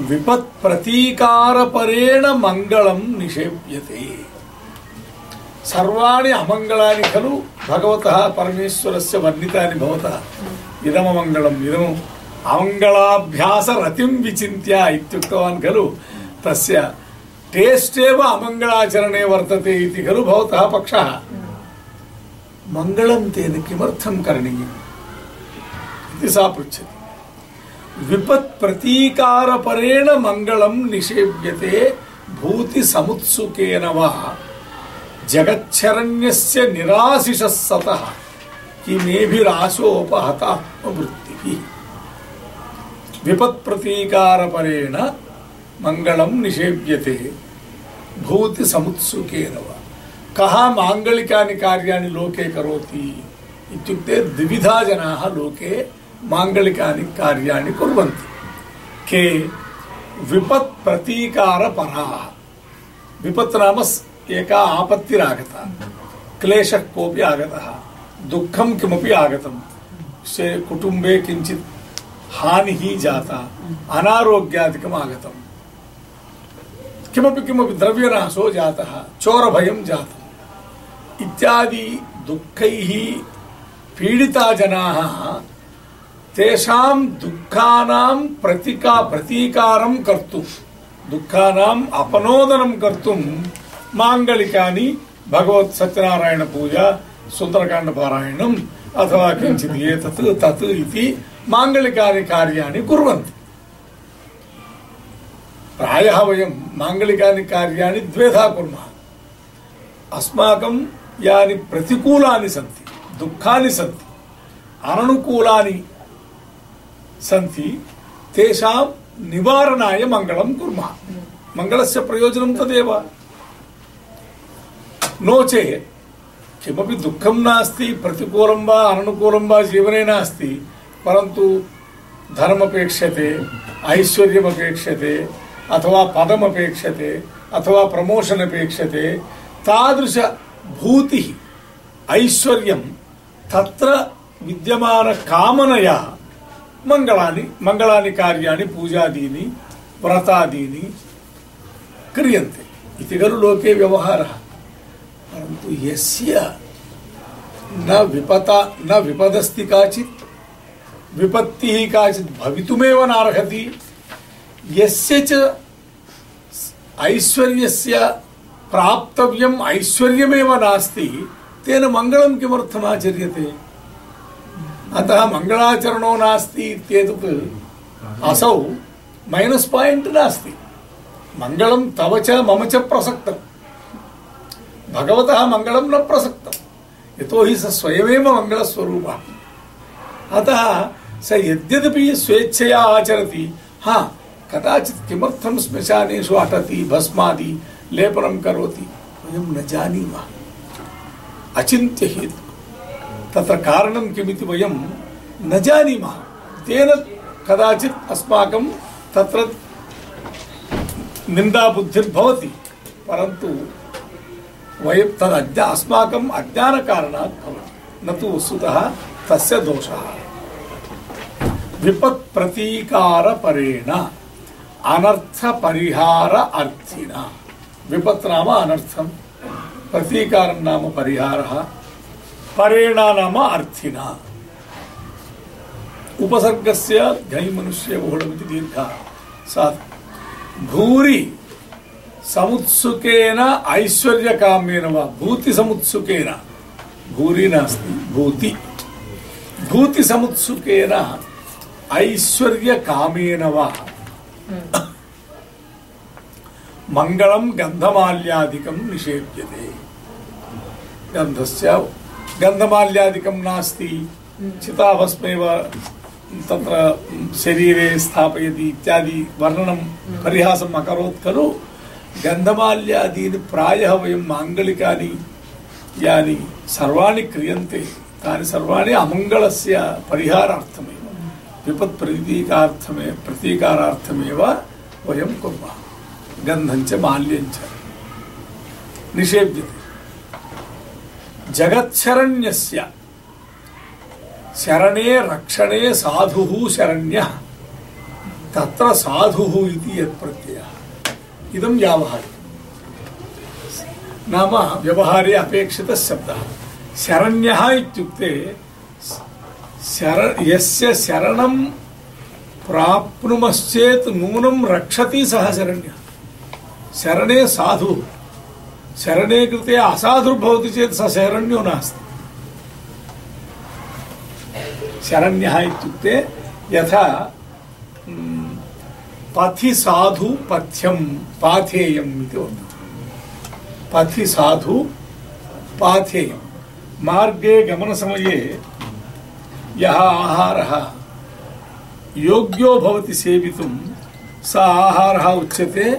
विपत् प्रतीकार परेण मंगलम निषेव्यते। सर्वाणि अमङ्गलानि खलु, भगवतः परमेश्वरस्य वर्णितानि भवतः। इदममङ्गलम् इदम् अमङ्गलाभ्यासरतिं विचिन्त्य इत्युक्तवान् खलु। तस्य टेस्ट् एव अमङ्गलाचरणे वर्तते इति खलु भवतः पक्षः। मङ्गलं तेन किमर्थं करणीयम्? इति सा पृच्छति। विपत् प्रतीकार परेण मंगलम निषेव्यते भूति समुत्सुकेन वा जगच्छरण्यस्य निराशिषः सतः, किमेभिराशोपहतात्मवृत्तिः। विपत् प्रतीकार परेण मंगलम निषेव्यते भूति समुत्सुकेन वा कः माङ्गलिकानि कार्याणि लोके करोति इत्युक्ते द्विविधा जनाः लोके माङ्गलिकानि कार्याणि कुर्वन्ति। के विपत् प्रतीकार पराः विपत् नाम एका आपत्तिरागता। क्लेशः कोऽपि आगतः। दुःखं किमपि आगतं से कुटुम्बे किञ्चित् हानिः जाता। अनारोग्यादिकम् आगतम्। किमपि किमपि द्रव्यनाशो जातः। चोरभयं जातम्। इत्यादि दुःखैः पीडिता जनाः तेषां दुःखानां प्रतिका, प्रतीकारं कर्तुं, दुःखानाम् अपनोदनं कर्तुं माङ्गलिकानि भगवत् सत्यनारायण पूजा सुन्दरकाण्डपारायणम् अथवा किञ्चित् एतत्, तत् इति माङ्गलिकानि कार्याणि कुर्वन्ति। प्रायः वयं माङ्गलिकानि कार्याणि द्वेधा कुर्मः। अस्माकं यानि प्रतिकूलानि सन्ति, दुःखानि सन्ति, अननुकूलानि सन्ति, तेषां निवारणाय मङ्गलं कुर्मः। मङ्गलस्य प्रयोजनं तदेव। नो चेत्, किमपि दुःखं नास्ति, प्रतिकूलं वा अननुकूलं वा जीवने नास्ति, परन्तु धनमपेक्ष्यते ऐश्वर्यमपेक्ष्यते, अथवा पदमपेक्ष्यते, अथवा प्रमोशन् अपेक्ष्यते तादृशभूतिः ऐश्वर्यं तत्र विद्यमानकामनया कार्याणि पूजादीनि व्रतादीनि क्रियन्ते इति खलु लोके व्यवहारः परन्तु यस्य न विपता न विपदस्ति काचित् विपत्तिः काचित् भवितुमेव नार्हति यस्य ऐश्वर्यस्य प्राप्तव्यम् ऐश्वर्यमेव नास्ति तेन मङ्गलं किमर्थम् आचर्यते अतः मङ्गलाचरणो नास्ति इत्येतत् असौ मैनस् पायिण्ट् नास्ति। मङ्गलं तव च मम च प्रसक्तम्। भगवतः मङ्गलं न प्रसक्तम्। यतोहि स स्वयमेव मङ्गलस्वरूपः अतः स यद्यदपि स्वेच्छया आचरति, हा, कदाचित् किमर्थं श्मशानेषु अटति, भस्मादि लेपनं करोति, वयं न जानीमः। अचिन्त्य हेतु तत्र कारणं किमिति वयं न जानीमः। तेन कदाचित् अस्माकं तत्र निन्दाबुद्धिर्भवति परन्तु वयं तद् अज्ञा अस्माकम् अज्ञानकारणात् भवति। न तु वस्तुतः तस्य दोषः। विपत्प्रतीकारपरेण अनर्थपरिहार अर्थिना। विपत् नाम अनर्थं। प्रतीकारं नाम परिहारः। परेण नाम अर्थिना उपसर्गस्य घञ्मनुष्य बहुळमिति दीर्घः सा भूरि समुत्सुकेन ऐश्वर्यकाम्येन वा भूति समुत्सुकेन भूरि नास्ति भूति भूति समुत्सुकेन ऐश्वर्यकामेन वा मङ्गलं गन्धमाल्यादिकं निषेव्यते गन्धस्य गन्धमाल्यादिकं नास्ति चिताभस्मेव तत्र शरीरे स्थापयति इत्यादि वर्णनं परिहासम् अकरोत् खलु। गन्धमाल्यादीनि प्रायः वयं माङ्गलिकानि यानि सर्वाणि क्रियन्ते तानि सर्वाणि अमङ्गलस्य परिहारार्थमेव विपत्प्रतीकार्थमे प्रतीकारार्थमेव वयं कुर्मः। गन्धञ्च माल्यञ्च निषेव्यते। जगच्छरण्यस्य। शरणे रक्षणे साधुः शरण्यः। तत्र साधुः इति यत् प्रत्ययः। इदं व्यावहारिकम्। नाम व्यवहारे अपेक्षितः शब्दः। शरण्यः इत्युक्ते शर, यस्य शरणं प्राप्नुमश्चेत् नूनं रक्षति सः शरण्यः। शरणे साधु। शरणे कृते असाधुर्भवति चेत् स शरण्यो नास्ति। शरण्यः इत्युक्ते यथा पथि साधु पथ्यं, पाथेयम् इति वदति पथि साधु पाथेयं मार्गे गमनसमये यः आहारः योग्यो भवति सेवितुं, स आहारः उच्यते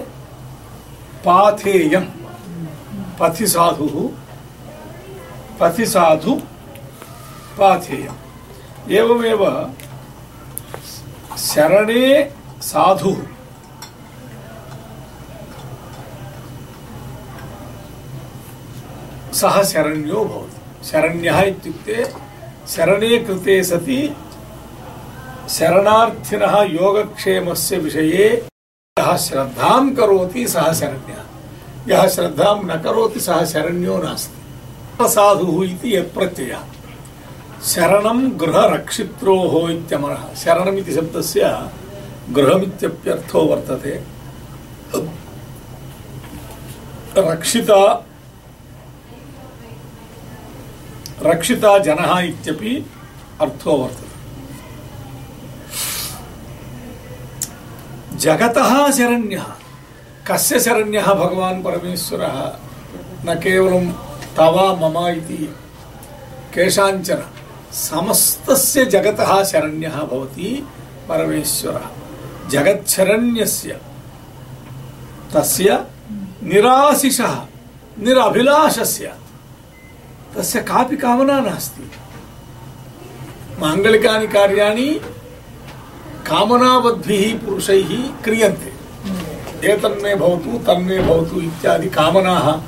पाथेयं पथि साधुः पथि साधु पाथेयम्। एवमेव शरणे साधुः। सः शरण्यो भवति। शरण्यः इत्युक्ते शरणे कृते सति शरणार्थिनः योगक्षेमस्य विषये यः श्रद्धां करोति सः शरण्यः। यः श्रद्धां न करोति सः शरण्यो नास्ति। साधुः इति यत्प्रत्ययः शरणं गृहरक्षित्रोः इत्यमरः शरणमिति शब्दस्य गृहमित्यप्यर्थो वर्तते। रक्षिता रक्षिता जनः इत्यपि अर्थो वर्तते। जगतः शरण्यः। कस्य शरण्यः भगवान् परमेश्वरः? न केवलं तव मम इति। केषाञ्चन समस्तस्य जगतः शरण्यः भवति परमेश्वरः। जगच्छरण्यस्य तस्य निराशिषः, निरभिलाषस्य तस्य कापि कामना नास्ति। माङ्गलिकानि कार्याणि कामनावद्भिः पुरुषैः क्रियन्ते। एतन्मे भवतु तन्मे भवतु इत्यादि कामनाः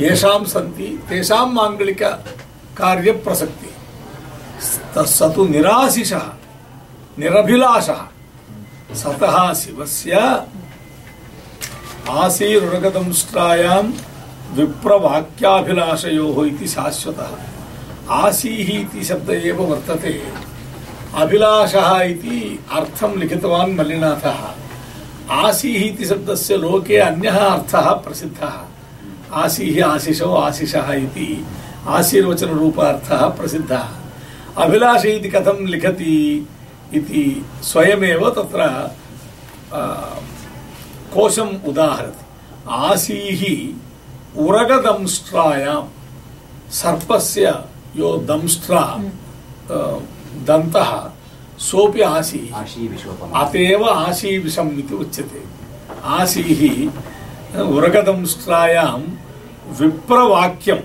येषां सन्ति, तेषां माङ्गलिककार्यप्रसक्तिः स तु निराशिषः, निरभिलाषः। सतः शिवस्य आसीरुरगदंष्ट्रायां विप्रवाक्याभिलाषयोः इति शाश्वतः। आसीः इति शब्द एव वर्तते। अभिलाषः इति अर्थं लिखितवान् मल्लिनाथः। आसीः इति शब्दस्य लोके अन्यः अर्थः प्रसिद्धः। आसीः आशिषो आशिषः इति आशीर्वचनरूप अर्थः प्रसिद्धः। अभिलाष इति कथं लिखति इति स्वयमेव तत्र कोशम् उदाहरति। आसीः उरगदंष्ट्रायां सर्पस्य यो दंष्ट्रा दन्तः। सोऽपि आसीः। अतएव आशीविषम् इति उच्यते। आसीः उरगदंष्ट्रायां विप्रवाक्यम्।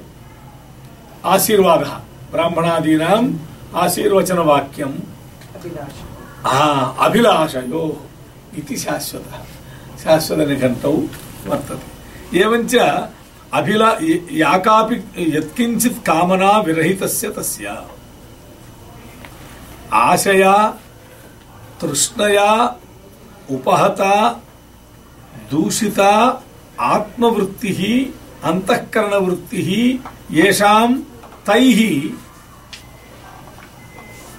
आशीर्वादः। ब्राह्मणादीनाम् आशीर्वचनवाक्यम्। अभिलाषयोः इति शाश्वतः। शाश्वतनिघण्टौ वर्तते। एवञ्च अभिला या कापि यत्किञ्चित् कामना विरहितस्य तस्य। आशया, तृष्णया, उपहता, दूषिता, आत्मवृत्तिः, अन्तःकरणवृत्तिः, येषां तैः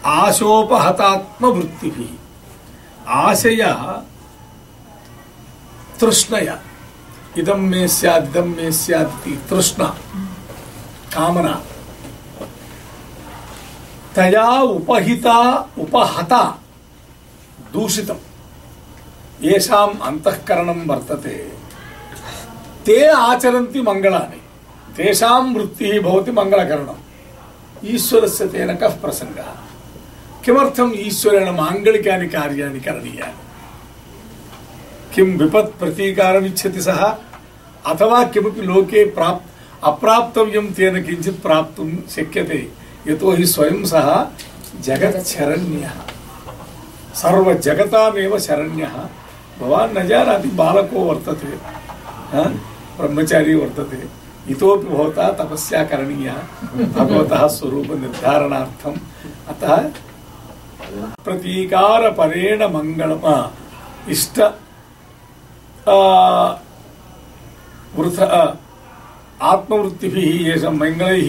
आशोपहतात्मवृत्तिभिः आशया, तृष्णया। इदं मे स्यात् इदं मे स्यात् तृष्णा। कामना। तया उपहिता उपहता दूषितं येषाम् अन्तःकरणं वर्तते। ते आचरन्ति मङ्गलानि तेषां वृत्तिः भवति मङ्गलकरणम् ईश्वरस्य तेन कः प्रसङ्गः। किमर्थम् ईश्वरेण माङ्गलिकानि कार्याणि करणीयानि? किं विपत् प्रतीकारमिच्छति सः? अथवा किमपि लोके प्राप् अप्राप्तव्यं तेन किञ्चित् प्राप्तुं शक्यते? यतोहि स्वयं सः जगच्छरण्यः। सर्वजगतामेव शरण्यः। भवान् न जानाति, बालको वर्तते ब्रह्मचारी वर्तते। इतोपि भवता तपस्या करणीया। भगवतः स्वरूपनिर्धारणार्थम् अतः प्रतीकारपरेण मङ्गलम्। इष्ट वृथ आत्मवृत्तिभिः, येषां मङ्गलैः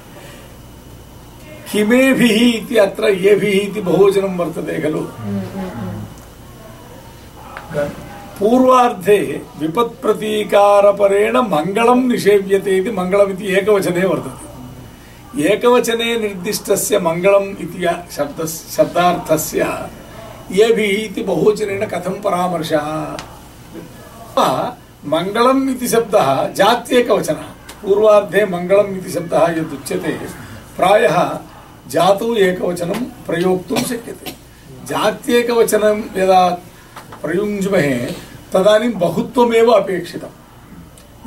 किमेभिः इति, अत्र येभिः इति, बहुवचनं वर्तते खलु। पूर्वार्धे विपत्प्रतीकारपरेण मङ्गलं निषेव्यते इति, मङ्गलमिति एकवचने वर्तते। एकवचने निर्दिष्टस्य मङ्गलम् इति शब्द शब्दार्थस्य येभिः इति बहुवचनेन कथं परामर्शः? मङ्गलम् इति शब्दः जात्येकवचनः। पूर्वार्धे मङ्गलम् इति शब्दः यदुच्यते। प्रायः जातौ एकवचनं प्रयोक्तुं शक्यते। जात्येकवचनं यदा प्रयुञ्ज्महे, तदानीं बहुत्वमेव अपेक्षितं।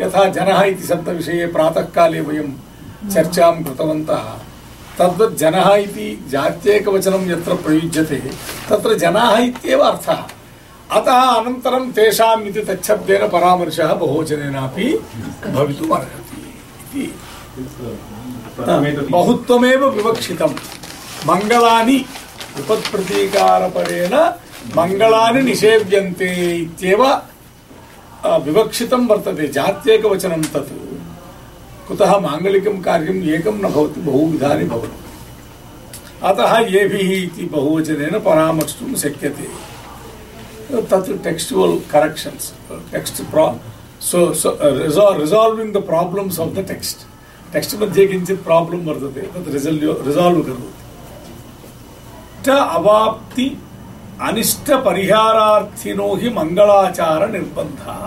यथा जनः इति शब्दविषये प्रातःकाले वयं चर्चां कृतवन्तः, तद्वत् जनः इति जात्येकवचनं यत्र प्रयुज्यते, तत्र जनाः इत्येव अर्थः। अतः अनन्तरं तेषाम् इति तच्छब्देन परामर्शः बहुवचनेनापि भवितुम् अर्हति इति। बहुत्वमेव विवक्षितं। मङ्गलानि विपत्प्रतीकारपरेण मङ्गलानि निषेव्यन्ते इत्येव विवक्षितं वर्तते। जात्येकवचनं तत्। कुतः माङ्गलिकं कार्यम् एकं न भवति, बहुविधानि भवन्ति। अतः येभिः इति बहुवचनेन परामर्ष्टुं शक्यते। तत् टेक्स्टुवल् करेक्षन्स् टेक्स्ट् प्रा so resolving the problems of the text text मध्ये किञ्चित् प्राब्लम् वर्तते तत् रिसल्व् रिसाल्व् करोति ट अवाप्ति अनिष्टपरिहारार्थिनो हि मङ्गलाचारनिर्बन्धः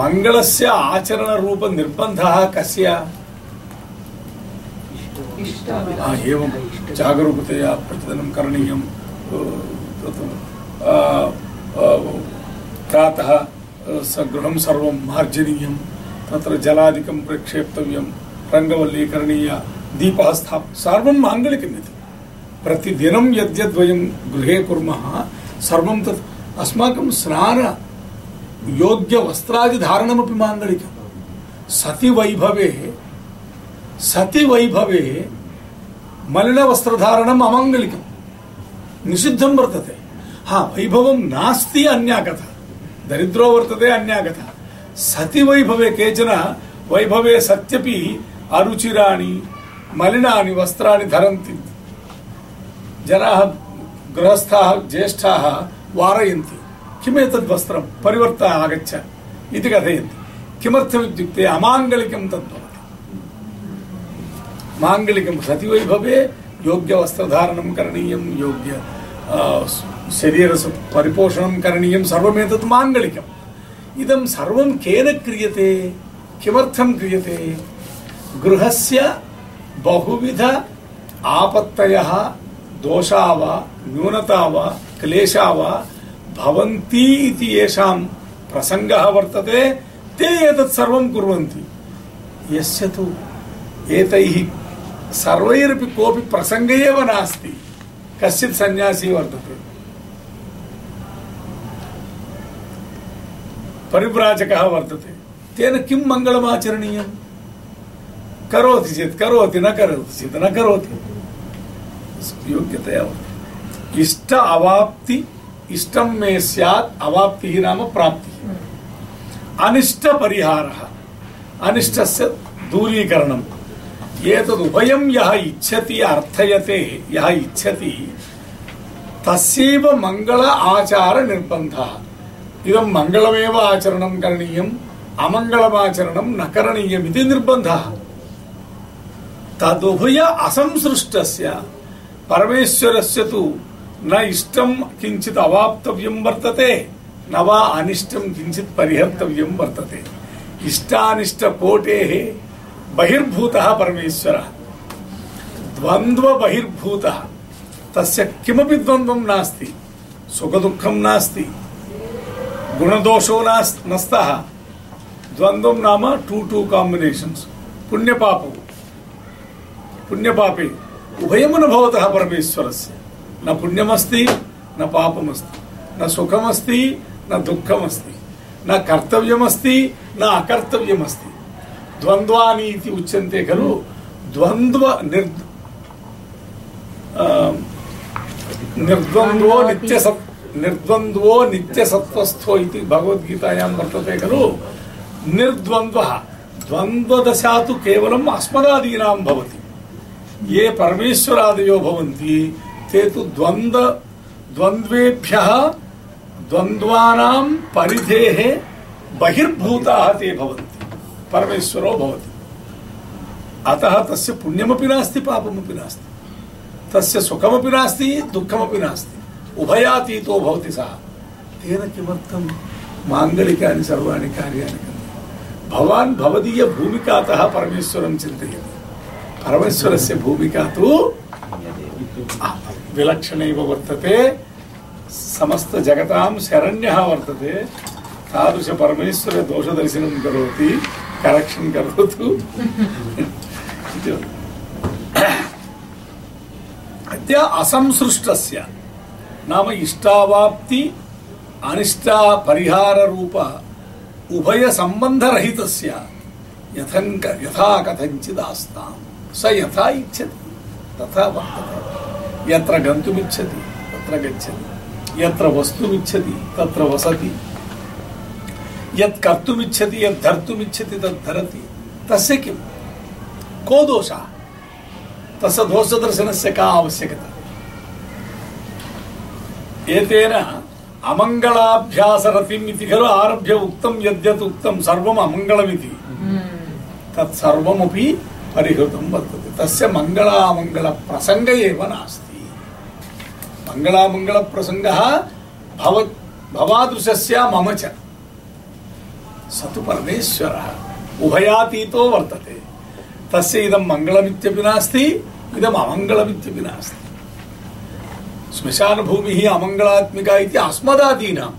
मङ्गलस्य आचरणरूपनिर्बन्धः कस्य? एवं जागरूकतया प्रतिदिनं करणीयं प्रातः गृहं सर्वं मार्जनीयं तत्र जलादिकं प्रक्षेप्तव्यं। रङ्गवल्ली करणीया दीपः स्थाप सर्वं माङ्गलिकमिति प्रतिदिनं यद्यद्वयं गृहे कुर्मः, सर्वं तत् अस्माकं स्नान योग्यवस्त्रादिधारणमपि माङ्गलिकं सति वैभवे सति वैभवे मलिनवस्त्रधारणम् अमाङ्गलिकं निषिद्धं वर्तते। हा, वैभवं नास्ति अन्या कथा दरिद्रो वर्तते अन्या कथा सति वैभवे केचन, वैभवे सत्यपि अरुचिराणि, मलिनानि वस्त्राणि धरन्ति। जनाः, गृहस्थाः, ज्येष्ठाः वारयन्ति। किमेतद् वस्त्रं? परिवर्त आगच्छ इति कथयन्ति। किमर्थमित्युक्ते अमाङ्गलिकं तद्भवति माङ्गलिकं सतिवैभवे योग्यवस्त्रधारणं करणीयं, योग्य शरीर परिपोषणं करणीयं, सर्वमेतत् माङ्गलिकम्। इदं सर्वं केन क्रियते? किमर्थं क्रियते? गृहस्य बहुविध आपत्तयः, दोषा वा, न्यूनता वा, क्लेशा वा, भवन्ति इति येषां प्रसङ्गः वर्तते, ते एतत् सर्वं कुर्वन्ति। यस्य तु एतैः सर्वैरपि कोऽपि प्रसङ्ग एव नास्ति। कश्चित् सन्यासी वर्तते। परिव्राजकः वर्तते। तेन किं मङ्गलमाचरणीयं करोति चेत् करोति, न करोति चेत् न करोति। योग्यतया इष्ट अवाप्ति, इष्टं मे स्यात्, अवाप्तिः नाम प्राप्तिः। अनिष्टपरिहारः अनिष्टस्य दूरीकरणम्। एतदुभयं यः इच्छति, अर्थयते, यः इच्छति, तस्यैव आचार निर्बन्धः। इदं मङ्गलमेव आचरणं करणीयम् अमङ्गलमाचरणं न करणीयम् इति निर्बन्धः। तदुभय असंसृष्टस्य परमेश्वरस्य तु न इष्टं किञ्चित् अवाप्तव्यं वर्तते, न वा अनिष्टं किञ्चित् परिहर्तव्यं वर्तते। इष्टानिष्टकोटेः बहिर्भूतः परमेश्वरः। द्वन्द्व बहिर्भूतः तस्य किमपि द्वन्द्वं नास्ति, सुखदुःखं नास्ति। गुणदोषो न स्तः द्वन्द्वं नाम टु टु काम्बिनेशन्स् पुण्यपापौ। पुण्यपापे उभयं न भवतः परमेश्वरस्य। न पुण्यमस्ति न पापमस्ति। न सुखमस्ति न दुःखमस्ति। न कर्तव्यमस्ति न अकर्तव्यमस्ति। द्वन्द्वानि इति उच्यन्ते खलु। द्वन्द्व निर् निर्द्वन्द्वो नित्यसत् निर्द्वन्द्वो नित्यसत्त्वस्थो इति भगवद्गीतायां वर्तते खलु? निर्द्वन्द्वः। द्वन्द्वदशा तु केवलम् अस्मदादीनां भवति। ये परमेश्वरादयो भवन्ति, ते तु द्वन्द्व, द्वन्द्वेभ्यः द्वन्द्वानां परिधेः बहिर्भूताः ते भवन्ति। परमेश्वरो भवति। अतः तस्य पुण्यमपि नास्ति, पापमपि नास्ति। तस्य सुखमपि नास्ति, दुःखमपि नास्ति। उभयातीतो भवति सः। तेन किमर्थं माङ्गलिकानि सर्वाणि कार्याणि भवान् भवदीयभूमिकातः परमेश्वरं चिन्तयति। परमेश्वरस्य भूमिका तु विलक्षणैव वर्तते। समस्तजगतां शरण्यः वर्तते। तादृशपरमेश्वरदोषदर्शनं करोति करेक्षन् करोतु। अद्य असंसृष्टस्य नाम इष्टावाप्ति, अनिष्टा परिहाररूप उभयसम्बन्धरहितस्य यथङ्क यथा कथञ्चिदास्तां स यथा इच्छति, तथा वर्तते। यत्र गन्तुमिच्छति, तत्र गच्छति। यत्र वस्तुमिच्छति, तत्र वसति। यत् कर्तुमिच्छति, यत् धर्तुमिच्छति, तत् धरति। तस्य किं को दोषः? तस्य दोषदर्शनस्य का आवश्यकता? एतेन अमङ्गलाभ्यासरतिम् इति खलु आरभ्य उक्तं यद्यत् उक्तं सर्वम् अमङ्गलमिति तत् सर्वमपि परिहृतं वर्तते। तस्य मङ्गलामङ्गलप्रसङ्ग एव नास्ति। मङ्गलामङ्गलप्रसङ्गः भव भवादृशस्य मम च। स तु परमेश्वरः। उभयातीतो वर्तते। तस्य इदं मङ्गलमित्यपि नास्ति इदम् अमङ्गलमित्यपि नास्ति। श्मशानभूमिः अमङ्गलात्मिका इति अस्मदादीनां।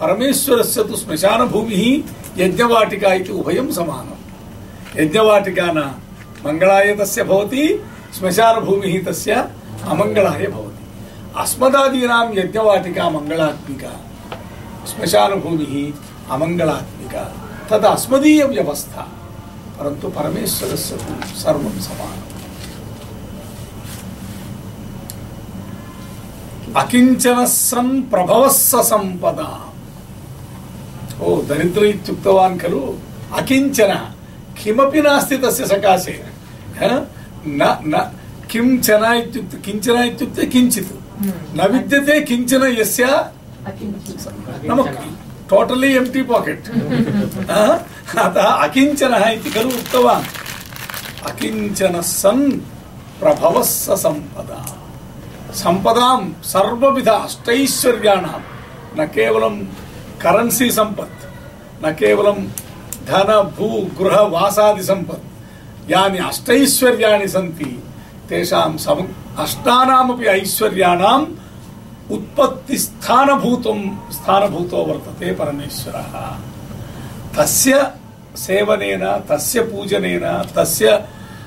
परमेश्वरस्य तु श्मशानभूमिः यज्ञवाटिका इति उभयं समानं यज्ञवाटिका न मङ्गलाय तस्य भवति श्मशानभूमिः तस्य अमङ्गलाय भवति। अस्मदादीनां यज्ञवाटिका मङ्गलात्मिका श्मशानभूमिः अमङ्गलात्मिका। तद् अस्मदीयव्यवस्था परन्तु परमेश्वरस्य तु सर्वं समानम्। अकिञ्चन सन् प्रभवः स सम्पदा ओ दरिद्र इत्युक्तवान् खलु अकिञ्चन किमपि नास्ति तस्य सकाशे न न किंचन इत्युक्ते किंचन इत्युक्ते किञ्चित् न विद्यते किंचन यस्य नाम टोटली एम्टी पाकेट् अतः अकिञ्चनः इति खलु उक्तवान् अकिञ्चनः सन् प्रभवः स सर्वविध अष्टैश्वर्याणां। न केवलं करेन्सी सम्पत् न केवलं धन, भू, गृह, वासादि सम्पत् यानि अष्टैश्वर्याणि सन्ति, तेषां सम अष्टानामपि ऐश्वर्याणाम् उत्पत्ति स्थानभूतं स्थानभूतो वर्तते परमेश्वरः। तस्य सेवनेन, तस्य पूजनेन, तस्य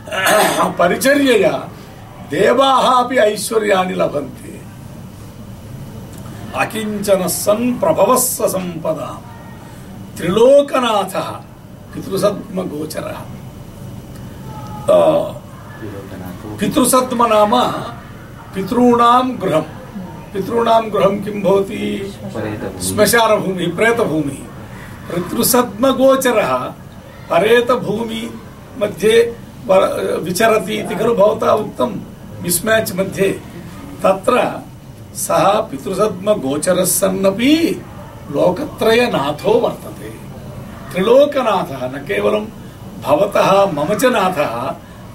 परिचर्यया देवाः अपि ऐश्वर्याणि लभन्ते। अकिञ्चनः सन् प्रभवः स सम्पदा त्रिलोकनाथः, पितृसद्मगोचरः। पितृसद्म नाम पितॄणां गृहं पितॄणां गृहं किं भवति? श्मशानभूमिः प्रेतभूमिः। पितृसद्मगोचरः परेतभूमि मध्ये विचरति इति खलु भवता उक्तं मिस्म्याच् मध्ये तत्र सः पितृसद्मगोचरः सन्नपि लोकत्रयनाथो वर्तते। त्रिलोकनाथः न केवलं भवतः मम च नाथः,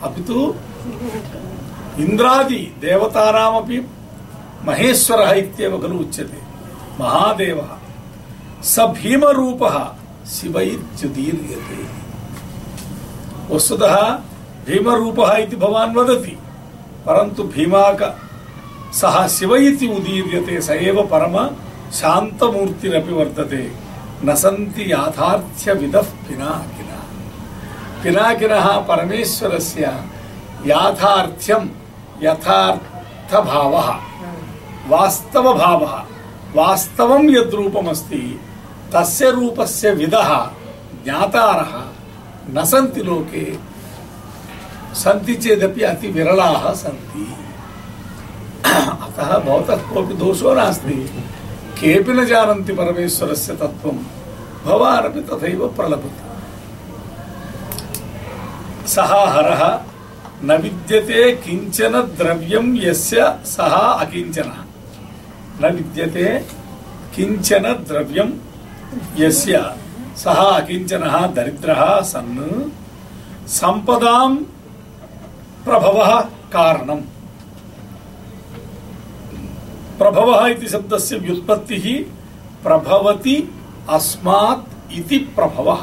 अपि तु इन्द्रादि देवतानामपि महेश्वरः इत्येव खलु उच्यते। महादेवः स भीमरूपः शिवैर्जुदीर्यते। वस्तुतः भीमरूपः इति भवान् वदति। परन्तु भीमाक सः शिव इति उदीर्यते, स एव परम शान्तमूर्तिरपि वर्तते। न सन्ति याथार्थ्यविदः पिनाकिनः। पिनाकिनः परमेश्वरस्य याथार्थ्यं यथार्थभावः। वास्तवभावः, वास्तवं यद्रूपमस्ति, तस्य रूपस्य विदः ज्ञातारः न सन्ति लोके सन्ति चेदपि अति विरलाः सन्ति अतः भवतः कोऽपि दोषो नास्ति। केऽपि न जानन्ति परमेश्वरस्य तत्त्वं। भवानपि तथैव प्रलभते। सः हरः न विद्यते किंचन द्रव्यं यस्य सः अकिञ्चनः। न विद्यते किंचन द्रव्यं यस्य सः अकिञ्चनः, दरिद्रः, सन्। सम्पदां प्रभवः कारणम्। प्रभवः इति शब्दस्य व्युत्पत्तिः प्रभवति अस्मात् इति प्रभवः।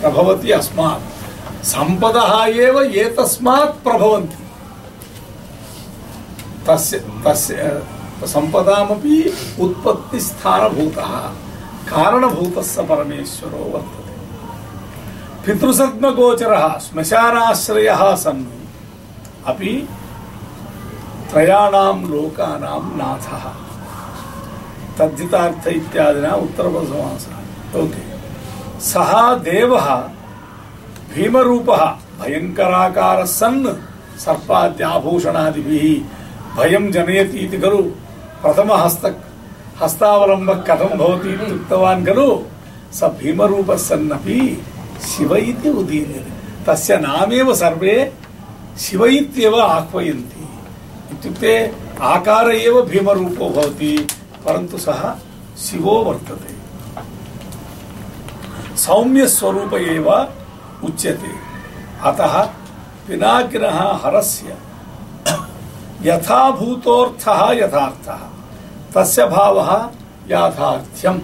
प्रभवति अस्मात्। सम्पदः एव एतस्मात् प्रभवन्ति। तस्य तस्य परमेश्वरो वर्तते। पितृसद्मगोचरः श्मशानाश्रयः सन्। अपि त्रयाणां लोकानां नाथः। तद्धितार्थ इत्यादिना उत्तरपदसमासः ओके। सः देवः भीमरूपः भयङ्कराकारः सन् सर्पाद्याभूषणादिभिः भयं जनयति इति खलु। प्रथमहस्त हस्तावलम्बः कथं भवति इति उक्तवान् खलु। स भीमरूपः सन्नपि शिव इति उदीर्यते तस्य नामेव सर्वे शिव इत्येव आह्वयन्ति। इत्युक्ते आकार एव भीमरूपो भवति, परन्तु सः शिवो वर्तते। सौम्यस्वरूप एव उच्यते। अतः पिनाकिनः हरस्य यथाभूतोऽर्थः यथार्थः। तस्य भावः याथार्थ्यं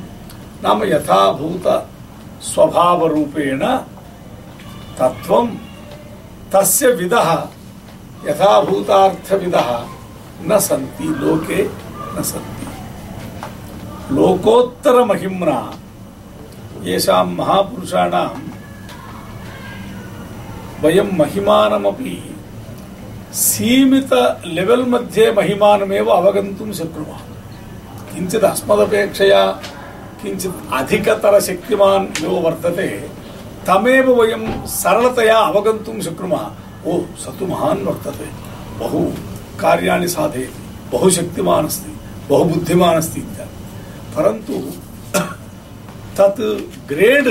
नाम यथाभूत स्वभावरूपेण तत्त्वं तस्य विदः, यथाभूतार्थविदः न सन्ति, लोके न सन्ति। लोकोत्तरमहिम्ना, येषां महापुरुषाणां वयं महिमानमपि सीमित लेवल् मध्ये महिमानमेव अवगन्तुं शक्नुमः। किञ्चित् अस्मदपेक्षया किञ्चित् अधिकतरशक्तिमान् यो वर्तते, तमेव वयं सरलतया अवगन्तुं शक्नुमः। ओ स तु महान् वर्तते। बहु कार्याणि साधयति, बहु शक्तिमान् अस्ति, बहु बुद्धिमान् अस्ति इत्यादि। परन्तु तत् ग्रेड्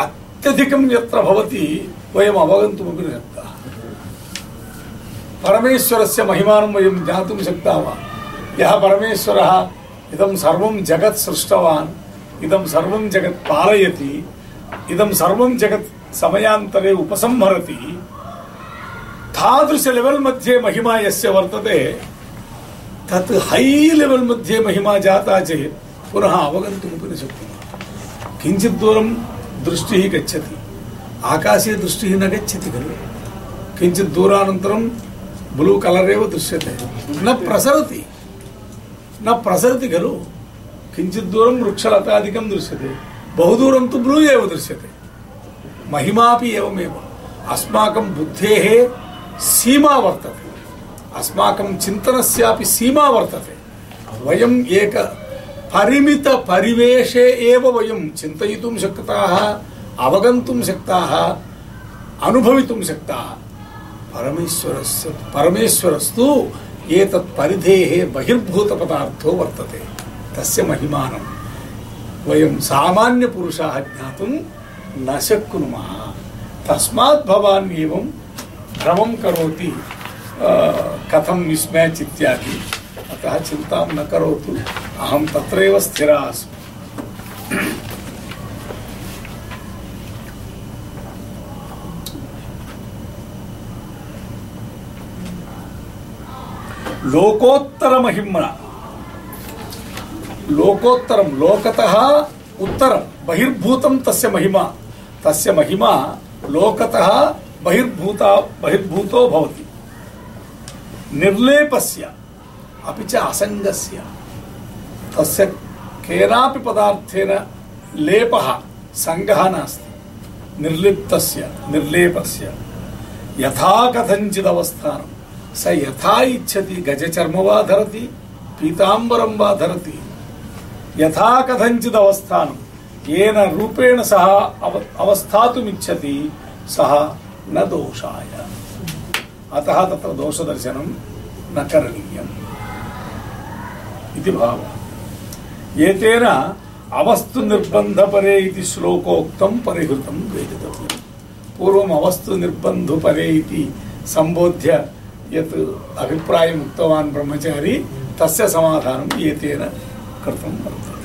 अत्यधिकं यत्र भवति, वयम् अवगन्तुमपि न शक्ताः। परमेश्वरस्य महिमानं वयं ज्ञातुं शक्ताः यः परमेश्वरः इदं सर्वं जगत् सृष्टवान्, इदं सर्वं जगत् पालयति, इदं सर्वं जगत् समयान्तरे उपसंहरति। तादृश लेवल् मध्ये महिमा यस्य वर्तते, तत् है लेवल् मध्ये महिमा जाता चेत् पुनः अवगन्तुमपि न शक्नुमः किञ्चित् दूरं दृष्टिः गच्छति, आकाशे दृष्टिः न गच्छति खलु। किञ्चित् दूरानन्तरं ब्लू कलर् एव दृश्यते। न प्रसरति। न प्रसरति खलु? किञ्चित् दूरं वृक्षलतादिकं दृश्यते। बहुदूरं तु ब्लू एव दृश्यते। महिमापि एवमेव। अस्माकं बुद्धेः सीमा वर्तते। अस्माकं चिन्तनस्यापि सीमा वर्तते। वयम् एक परिमितपरिवेशे एव वयं चिन्तयितुं शक्ताः, अवगन्तुं शक्ताः, अनुभवितुं शक्ताः। परमेश्वरस्य, परमेश्वरस्तु एतत् परिधेः बहिर्भूतपदार्थो वर्तते। तस्य महिमानं। वयं सामान्यपुरुषाः ज्ञातुं न शक्नुमः। तस्मात् भवान् एवं भ्रमं करोति कथं मिस्मेच् इत्यादि। अतः चिन्तां न करोतु। अहं तत्रैव स्थिरा अस्मि। लोकोत्तरं, लोकतः उत्तरं, बहिर्भूतं तस्य महिमा। तस्य महिमा लोकतः बहिर्भूता, बहिर्भूतो भवति। निर्लेपस्य, अपि च असङ्गस्य। तस्य केनापि पदार्थेन लेपः, सङ्गः नास्ति। निर्लिप्तस्य, निर्लेपस्य। यथा कथञ्चिदवस्थानं स यथा इच्छति गजचर्म वा धरति पीताम्बरं वा धरति यथा कथञ्चिदवस्थानं येन रूपेण सः अव अवस्थातुमिच्छति सः न दोषाय अतः तत्र दोषदर्शनं न करणीयम् इति भावः एतेन अवस्तु निर्बन्धपरे इति श्लोकोक्तं परिहृतं वेदितव्यम् पूर्वम् अवस्तु निर्बन्धुपरे इति सम्बोध्य यत् अभिप्रायम् उक्तवान् ब्रह्मचारी, तस्य समाधानम् एतेन कृतं वर्तते।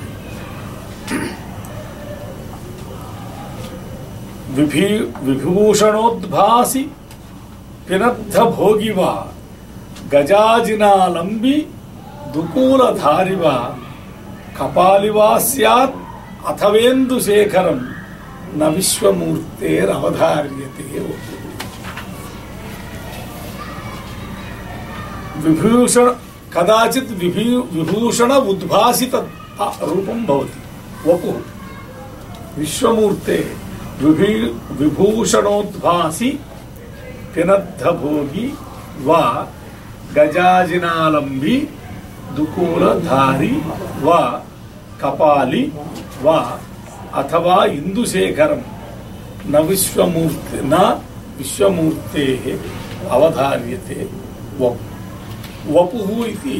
विभि, विभूषणोद्भासि पिनद्ध भोगि वा गजाजिनालम्बि दुकूलधारि वा कपालि वा स्यात् अथवेन्दुशेखरं न विश्वमूर्तेरवधार्यते। विभूषण, कदाचित् विभू विभूषण उद्भासित रूपं भवति। वपुः। विश्वमूर्ते विभी, विभूषणोद्भासि पिनद्धभोगी वा गजाजिनालम्बी, दुकूलधारी वा कपाली वा अथवा इंदुशेखरम न विश्वमूर्ति, न विश्वमूर्ते अवधार्यते। वपु वपुः इति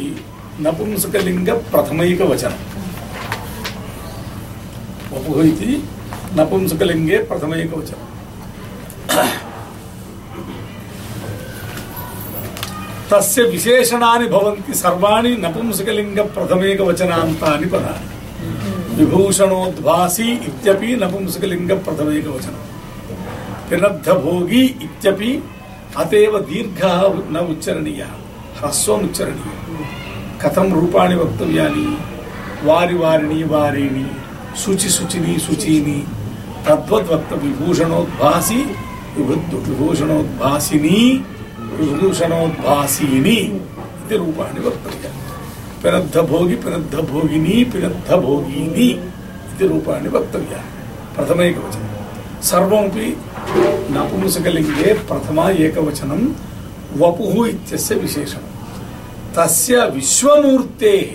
नपुंसकलिङ्ग प्रथमैकवचनं वपुः इति नपुंसकलिङ्गे प्रथमैकवचनं तस्य विशेषणानि भवन्ति सर्वाणि नपुंसकलिङ्ग प्रथमेकवचनान्तानि पदानि विभूषणोद्भासी इत्यपि नपुंसकलिङ्ग प्रथमेकवचनं पिनद्धभोगी इत्यपि अतएव दीर्घः न उच्चरणीयः ह्रस्वम् హస్వముచ్చరణ కథం రూపాన్ని వక్తవ్యాన్ని వారి వారిని వారిని శుచి శుచిని శుచిని. తద్వద్వక్త విభూషణోద్భాసి విభూషణోద్భాసిని విభూషణోద్భాసిని ఇది రూపాన్ని వక్తవ్యం. పినద్ధ భోగి పినద్ధ భోగిని పినద్ధ భోగిని ఇది రూపాన్ని వక్తవ్య. ప్రథమైకవచనం సర్వంపి నపుంసకలింగే ప్రథమ ఏకవచనం. వపు ఇత్య విశేషణం. तस्य विश्वमूर्तेः,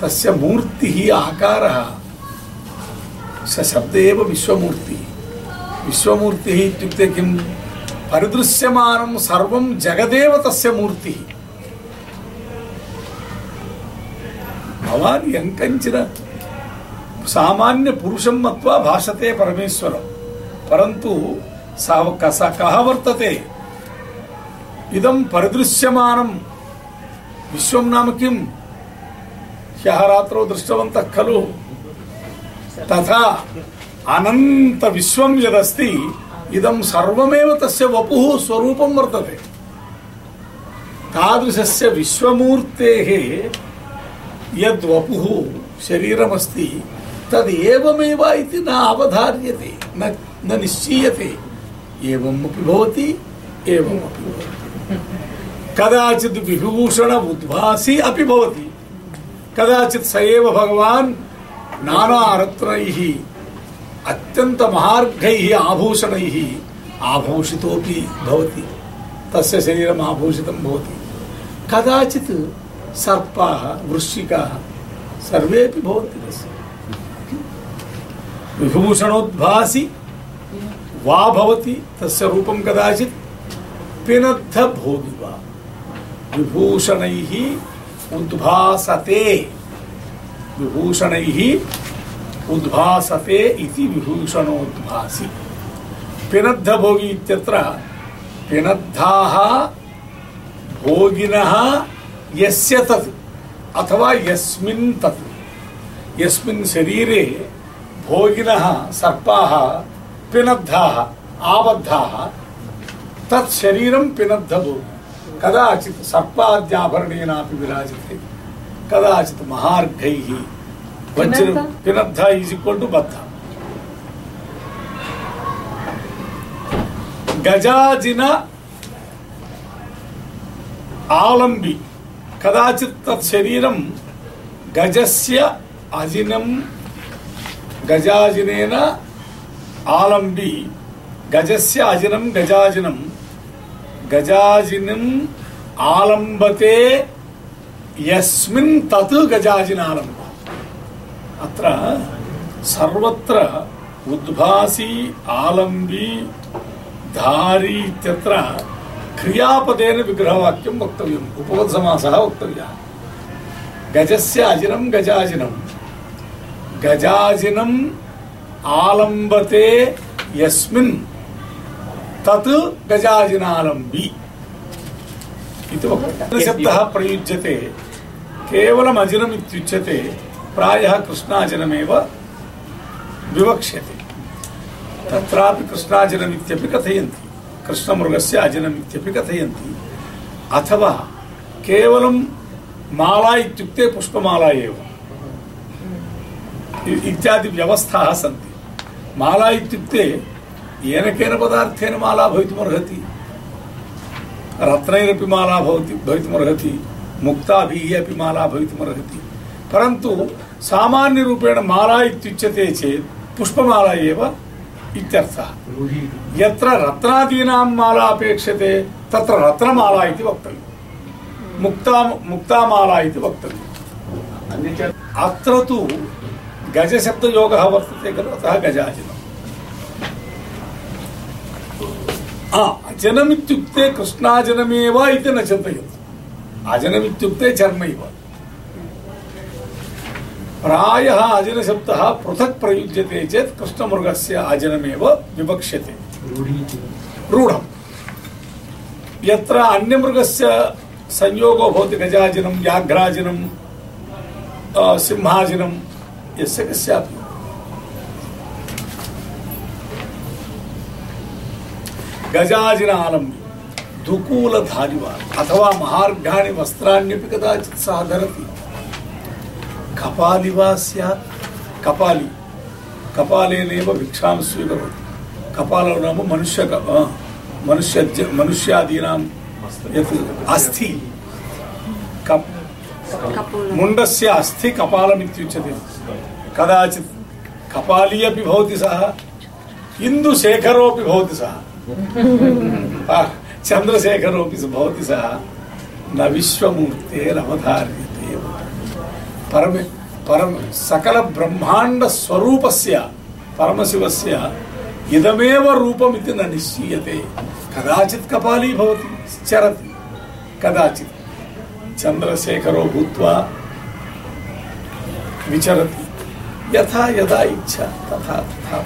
तस्य मूर्तिः आकारः, स शब्द एव विश्वमूर्तिः। विश्वमूर्तिः इत्युक्ते किं? परिदृश्यमानं सर्वं जगदेव तस्य मूर्तिः। भवान् यङ्कञ्चिन सामान्यपुरुषं मत्वा भाषते परमेश्वरं, परन्तु सः कः वर्तते? इदं परिदृश्यमानं विश्वं नाम किं ह्यः रात्रौ दृष्टवन्तः खलु। तथा अनंत विश्वं यदस्ति, इदं सर्वमेव तस्य वपुः स्वरूपं वर्तते। तादृशस्य विश्वमूर्तेः यद् वपुः शरीरमस्ति तद् एवमेव इति न अवधार्यते, न न निश्चीयते। एवमपि भवति एवमपि भवति। कदाचित् विभूषण उद्भासी अपि भवति। कदाचित् स एव भगवान् नानारत्नैः, अत्यन्तमहार्घैः आभूषणैः आभूषितोऽपि भवति। तस्य शरीरम् आभूषितं भवति। कदाचित् सर्पाः, वृश्चिकाः सर्वेपि भवन्ति तस्य। विभूषणोद्भासि, वा भवति तस्य रूपं कदाचित् पिनद्धभोगि वा विभूषणैः उद्भासते। विभूषणैः उद्भासते इति विभूषणोद्भासी। पिनद्धभोगी इत्यत्र पिनद्धाः भोगिनः यस्य तत्, अथवा यस्मिन् तत्। यस्मिन् शरीरे भोगिनः सर्पाः, पिनद्धाः, आबद्धाः, तत् शरीरं पिनद्धभोगी। कदाचित् सर्पाद्याभरणेनापि विराजते कदाचित् महार्घैः वज्र पिनद्ध इज़ इक्वल टू बद्ध गजाजिन आलंबि कदाचित् तत् शरीरं गजस्य अजिनं गजाजिनेन आलम्बी गजस्य अजिनं गजाजिनं गजाजिनम् आलम्बते यस्मिन् तत् गजाजिनालम्ब अत्र सर्वत्र उद्भासी, आलम्बी, धारी इत्यत्र क्रियापदेन विग्रहवाक्यं वक्तव्यम् उपपदसमासः वक्तव्यः। गजस्य अजिनं गजाजिनं गजाजिनम् आलम्बते यस्मिन् तत् गजाजिनालम्बी इति वक्तव्यः शब्दः प्रयुज्यते केवलम् अजिनम् इत्युच्यते प्रायः कृष्णाजिनमेव विवक्ष्यते तत्रापि कृष्णाजिनमित्यपि कथयन्ति कृष्णमृगस्य अजिनमित्यपि कथयन्ति अथवा केवलं माला इत्युक्ते पुष्पमाला एव इ- इत्यादि व्यवस्थाः सन्ति माला इत्युक्ते येन पदार्थेन माला भवितुमर्हति रत्नैरपि माला भवति भवितुमर्हति मुक्ताभिः अपि माला भवितुमर्हति परन्तु सामान्यरूपेण माला इत्युच्यते चेत् पुष्पमाला एव इत्यर्थः। यत्र रत्नादीनां माला अपेक्षते तत्र रत्नमाला इति वक्तव्यम्। मुक्ता मुक्तामाला इति वक्तव्यम्। अत्र तु गजशब्दयोगः वर्तते खलु अतः गजाजिनम् अजनमित्युक्ते कृष्णाजनमेव इति न चिन्तयतु अजनमित्युक्ते चर्मैव प्रायः अजनशब्दः पृथक् प्रयुज्यते चेत् कृष्णमृगस्य अजनमेव विवक्ष्यते रूढम् यत्र अन्यमृगस्य संयोगो भवति गजाजिनं व्याघ्राजिनं सिंहाजिनं यस्य कस्यापि गजाजिनालम्बि दुकूलधारिवा अथवा महार्घाणि वस्त्राण्यपि कदाचित् सः धरति कपालि वा स्यात्। कपालि। कपालेनैव भिक्षां स्वीकरोति। कपालो नाम मनुष्य मनुष्य मनुष्यादीनां यत् अस्थि कप् मुण्डस्य अस्थि कपालमित्युच्यते। कदाचित् कपाली अपि भवति सः। इन्दुशेखरोऽपि भवति सः। स- भवति सः न विश्वमूर्तेरवधार्यते परम परम सकल ब्रह्मांड स्वरूपस्य परमशिवस्य इदमेव रूपमिति न निश्चीयते कदाचित् कपाली भवति चरति कदाचित् चन्द्रशेखरो भूत्वा विचरति यथा यदा इच्छा तथा तथा